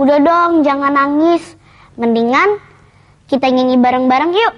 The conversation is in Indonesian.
Udah dong, jangan nangis. Mendingan kita nyanyi bareng-bareng yuk.